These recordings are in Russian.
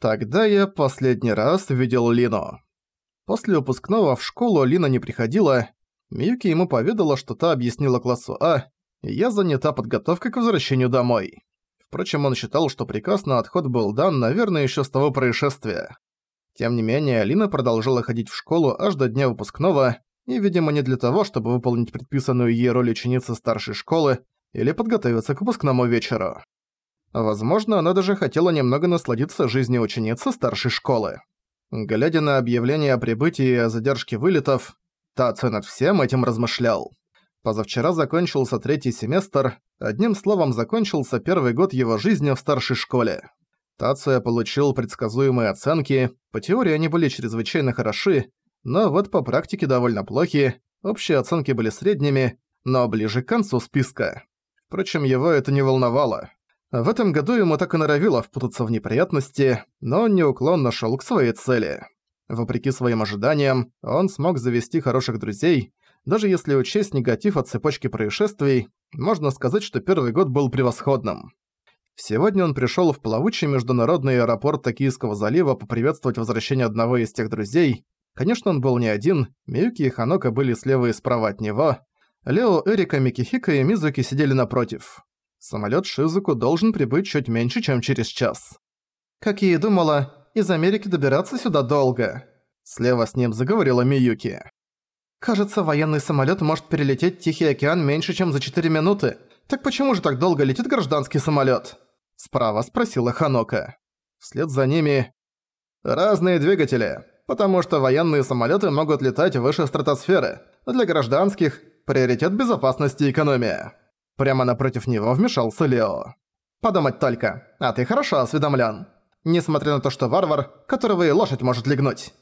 Тогда я последний раз видел Лину. После выпускного в школу Лина не приходила. Миюки ему поведала, что та объяснила классу А, и я занята подготовкой к возвращению домой. Впрочем, он считал, что приказ на отход был дан, наверное, еще с того происшествия. Тем не менее, Алина продолжала ходить в школу аж до дня выпускного, и, видимо, не для того, чтобы выполнить предписанную ей роль ученицы старшей школы или подготовиться к выпускному вечеру. Возможно, она даже хотела немного насладиться жизнью ученицы старшей школы. Глядя на объявление о прибытии и о задержке вылетов, Тацу над всем этим размышлял. Позавчера закончился третий семестр, одним словом, закончился первый год его жизни в старшей школе. Тация получил предсказуемые оценки, по теории они были чрезвычайно хороши, но вот по практике довольно плохи, общие оценки были средними, но ближе к концу списка. Впрочем, его это не волновало. В этом году ему так и норовило впутаться в неприятности, но он неуклонно шел к своей цели. Вопреки своим ожиданиям, он смог завести хороших друзей. Даже если учесть негатив от цепочки происшествий, можно сказать, что первый год был превосходным. Сегодня он пришёл в плавучий международный аэропорт Токийского залива поприветствовать возвращение одного из тех друзей. Конечно, он был не один, Миюки и Ханока были слева и справа от него. Лео, Эрика, Микихика и Мизуки сидели напротив. Самолёт Шизуку должен прибыть чуть меньше, чем через час. Как я и думала, из Америки добираться сюда долго. Слева с ним заговорила Миюки. Кажется, военный самолёт может перелететь Тихий океан меньше, чем за 4 минуты. Так почему же так долго летит гражданский самолёт? Справа спросила Ханока. Вслед за ними... Разные двигатели, потому что военные самолёты могут летать выше стратосферы. Для гражданских – приоритет безопасности и экономия. Прямо напротив него вмешался Лео. «Подумать только, а ты хорошо осведомлен. Несмотря на то, что варвар, которого и лошадь может легнуть».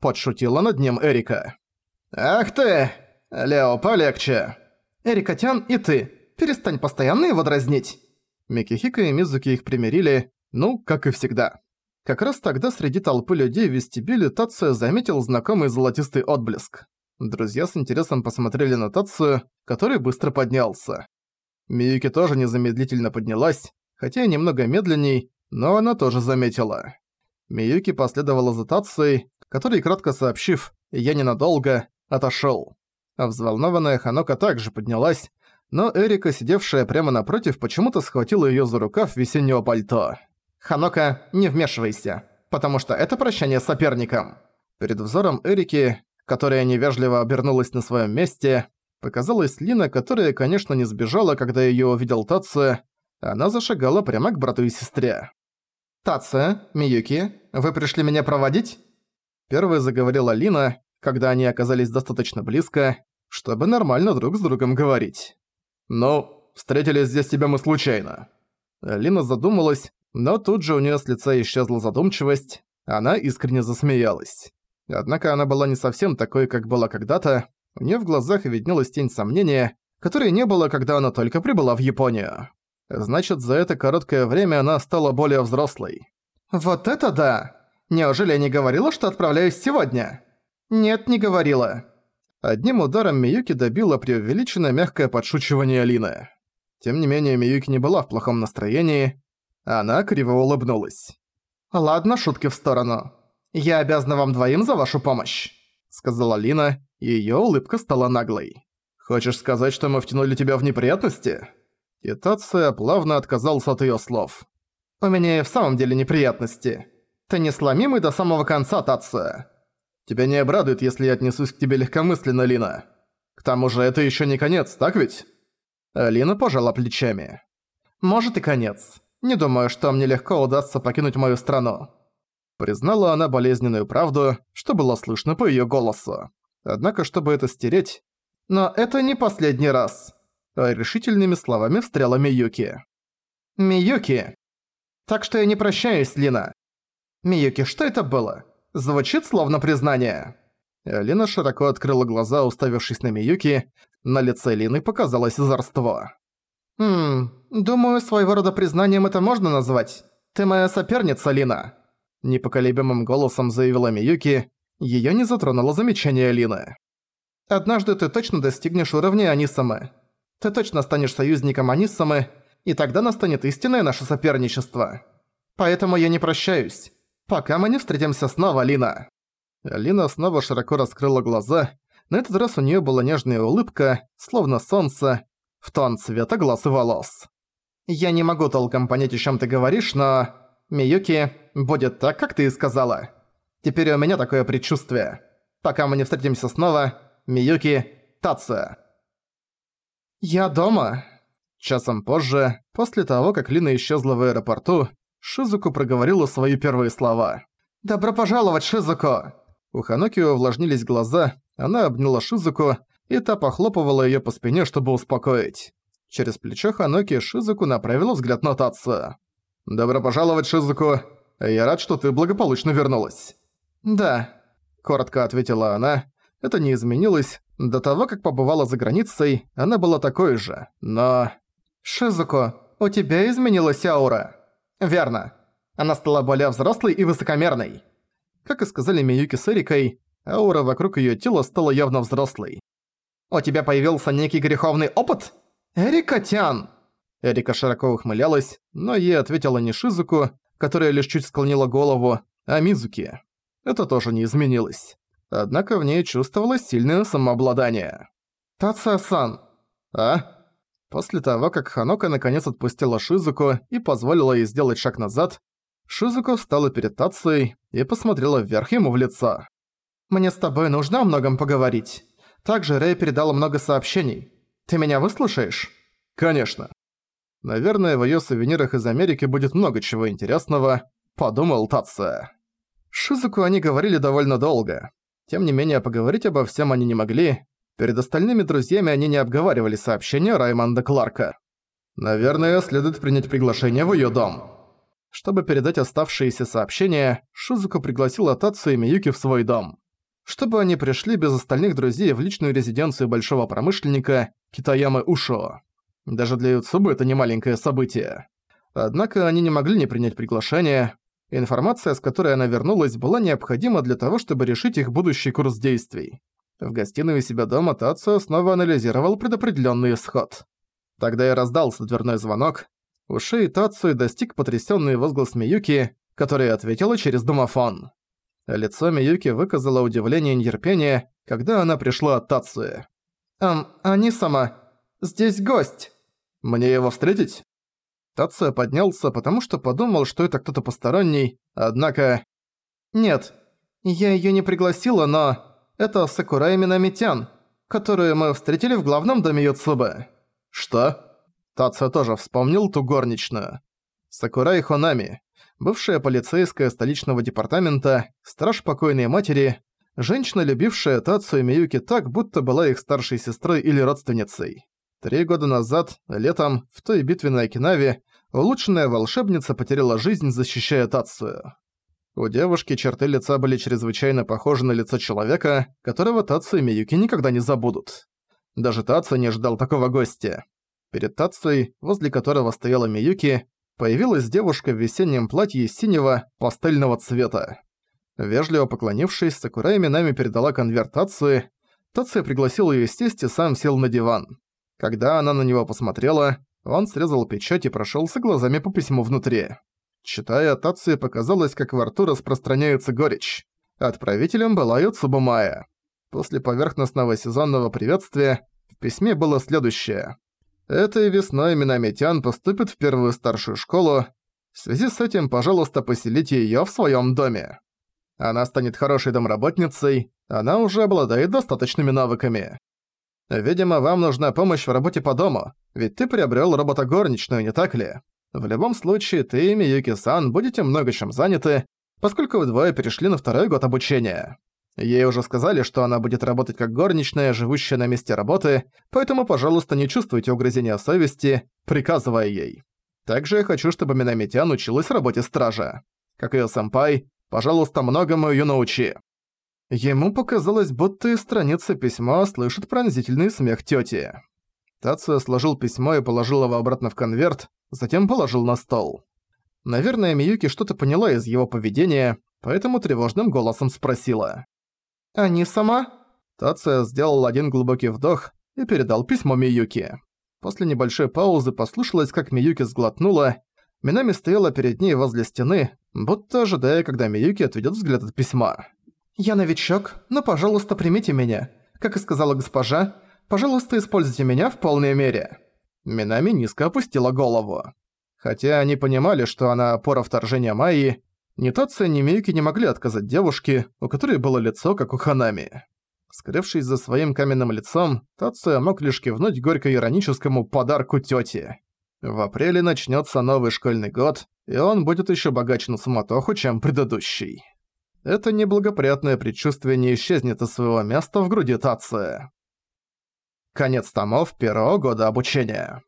Подшутила над ним Эрика. «Ах ты! Лео, полегче!» «Эрика-тян и ты, перестань постоянно его дразнить!» Микихика и Мизуки их примирили, ну, как и всегда. Как раз тогда среди толпы людей в вестибюле Тация заметил знакомый золотистый отблеск. Друзья с интересом посмотрели на Тацию, который быстро поднялся. Миюки тоже незамедлительно поднялась, хотя и немного медленней, но она тоже заметила. Миюки последовала за Тацией, который, кратко сообщив «я ненадолго», отошёл. А взволнованная Ханока также поднялась, но Эрика, сидевшая прямо напротив, почему-то схватила её за рукав весеннего пальто. «Ханока, не вмешивайся, потому что это прощание с соперником». Перед взором Эрики, которая невежливо обернулась на своём месте, Показалась Лина, которая, конечно, не сбежала, когда её увидел Тация. Она зашагала прямо к брату и сестре. «Тация, Миюки, вы пришли меня проводить?» Первой заговорила Лина, когда они оказались достаточно близко, чтобы нормально друг с другом говорить. «Ну, встретились здесь тебя мы случайно». Лина задумалась, но тут же у неё с лица исчезла задумчивость, она искренне засмеялась. Однако она была не совсем такой, как была когда-то, у неё в глазах виднелась тень сомнения, которой не было, когда она только прибыла в Японию. Значит, за это короткое время она стала более взрослой. «Вот это да! Неужели я не говорила, что отправляюсь сегодня?» «Нет, не говорила». Одним ударом Миюки добила преувеличенное мягкое подшучивание Алины. Тем не менее, Миюки не была в плохом настроении. Она криво улыбнулась. «Ладно, шутки в сторону. Я обязана вам двоим за вашу помощь», — сказала Лина, Её улыбка стала наглой. «Хочешь сказать, что мы втянули тебя в неприятности?» И плавно отказался от её слов. «У меня и в самом деле неприятности. Ты не сломимый до самого конца, Тация. Тебя не обрадует, если я отнесусь к тебе легкомысленно, Лина. К тому же это ещё не конец, так ведь?» Лина пожала плечами. «Может и конец. Не думаю, что мне легко удастся покинуть мою страну». Признала она болезненную правду, что было слышно по её голосу. Однако, чтобы это стереть... Но это не последний раз. Решительными словами встряла Миюки. Миюки! Так что я не прощаюсь, Лина. Миюки, что это было? Звучит словно признание. Лина широко открыла глаза, уставившись на Миюки. На лице Лины показалось озорство. «Хм, думаю, своего рода признанием это можно назвать. Ты моя соперница, Лина», – непоколебимым голосом заявила Миюки, Её не затронуло замечание Алины. «Однажды ты точно достигнешь уровня Анисамы. Ты точно станешь союзником Анисамы, и тогда настанет истинное наше соперничество. Поэтому я не прощаюсь. пока мы не встретимся снова, Лина». Лина снова широко раскрыла глаза. На этот раз у неё была нежная улыбка, словно солнце, в тон цвета глаз и волос. «Я не могу толком понять, о чём ты говоришь, но... Миюки, будет так, как ты и сказала. Теперь у меня такое предчувствие. Пока мы не встретимся снова, Миюки, Тация». «Я дома». Часом позже, после того, как Лина исчезла в аэропорту, Шизуку проговорила свои первые слова. «Добро пожаловать, Шизуку!» У Ханоки увлажнились глаза, она обняла Шизуку, и та похлопывала её по спине, чтобы успокоить. Через плечо Ханоки Шизуку направила взгляд на Татсу. «Добро пожаловать, Шизуку! Я рад, что ты благополучно вернулась». «Да», — коротко ответила она. Это не изменилось. До того, как побывала за границей, она была такой же, но... «Шизуку, у тебя изменилась аура?» «Верно. Она стала более взрослой и высокомерной». Как и сказали Миюки с Эрикой, аура вокруг её тела стала явно взрослой. «У тебя появился некий греховный опыт? Эрика-тян!» Эрика широко ухмылялась, но ей ответила не Шизуку, которая лишь чуть склонила голову, а Мизуки. Это тоже не изменилось. Однако в ней чувствовалось сильное самообладание. «Тация-сан!» «А?» После того, как Ханока наконец отпустила Шизуку и позволила ей сделать шаг назад, Шизуко встала перед Тацией и посмотрела вверх ему в лицо. «Мне с тобой нужно о многом поговорить. Также Рэй передала много сообщений. Ты меня выслушаешь?» «Конечно». Наверное, в её сувенирах из Америки будет много чего интересного, подумал Тация. Шизуку они говорили довольно долго. Тем не менее, поговорить обо всем они не могли. Перед остальными друзьями они не обговаривали сообщения Раймонда Кларка. Наверное, следует принять приглашение в её дом. Чтобы передать оставшиеся сообщения, Шизуку пригласила Тацу и Миюки в свой дом. Чтобы они пришли без остальных друзей в личную резиденцию большого промышленника Китаямы Ушо. Даже для Юцубы это не маленькое событие. Однако они не могли не принять приглашение. Информация, с которой она вернулась, была необходима для того, чтобы решить их будущий курс действий. В гостиной у себя дома Тацу снова анализировал предопределенный исход. Тогда и раздался дверной звонок, Ушей Тацуи достиг потрясённый возглас Миюки, которая ответила через домофон. Лицо Миюки выказало удивление и нетерпение, когда она пришла от Тацуи. «Эм, они сама. Здесь гость. Мне его встретить?» Тацуя поднялся, потому что подумал, что это кто-то посторонний, однако... «Нет, я её не пригласила, но... Это Сакурай Минамитян, которую мы встретили в главном доме Юцубы». «Что?» Тация тоже вспомнил ту горничную. Сакурай Хонами, бывшая полицейская столичного департамента, страж покойной матери, женщина, любившая Тацу и Миюки так, будто была их старшей сестрой или родственницей. Три года назад, летом, в той битве на Окинаве, улучшенная волшебница потеряла жизнь, защищая Тацию. У девушки черты лица были чрезвычайно похожи на лицо человека, которого Тацу и Миюки никогда не забудут. Даже Тацу не ждал такого гостя. Перед Тацией, возле которого стояла Миюки, появилась девушка в весеннем платье синего пастельного цвета. Вежливо поклонившись, Сакурай Минами передала конверт Тации. Тация пригласил её сесть и сам сел на диван. Когда она на него посмотрела, он срезал печать и прошёлся глазами по письму внутри. Читая, Тации показалось, как во рту распространяется горечь. Отправителем была Юцубумая. После поверхностного сезонного приветствия в письме было следующее. Этой весной Минамитян поступит в первую старшую школу. В связи с этим, пожалуйста, поселите её в своём доме. Она станет хорошей домработницей, она уже обладает достаточными навыками. Видимо, вам нужна помощь в работе по дому, ведь ты приобрёл робота-горничную, не так ли? В любом случае, ты и Миюки-сан будете много чем заняты, поскольку вы двое перешли на второй год обучения. Ей уже сказали, что она будет работать как горничная, живущая на месте работы, поэтому, пожалуйста, не чувствуйте угрызения совести, приказывая ей. Также я хочу, чтобы Минамитян училась работе стража. Как её сэмпай, пожалуйста, многому её научи». Ему показалось, будто из страницы письма слышит пронзительный смех тёти. Тацуя сложил письмо и положил его обратно в конверт, затем положил на стол. Наверное, Миюки что-то поняла из его поведения, поэтому тревожным голосом спросила. «Они сама?» Тация сделал один глубокий вдох и передал письмо Миюки. После небольшой паузы послышалось, как Миюки сглотнула. Минами стояла перед ней возле стены, будто ожидая, когда Миюки отведёт взгляд от письма. «Я новичок, но, пожалуйста, примите меня. Как и сказала госпожа, пожалуйста, используйте меня в полной мере». Минами низко опустила голову. Хотя они понимали, что она опора вторжения Майи, ни Тация, ни Миюки не могли отказать девушке, у которой было лицо, как у Ханами. Скрывшись за своим каменным лицом, Тация мог лишь кивнуть горько-ироническому подарку тёте. В апреле начнётся новый школьный год, и он будет ещё богаче на суматоху, чем предыдущий. Это неблагоприятное предчувствие не исчезнет из своего места в груди Тация. Конец томов первого года обучения.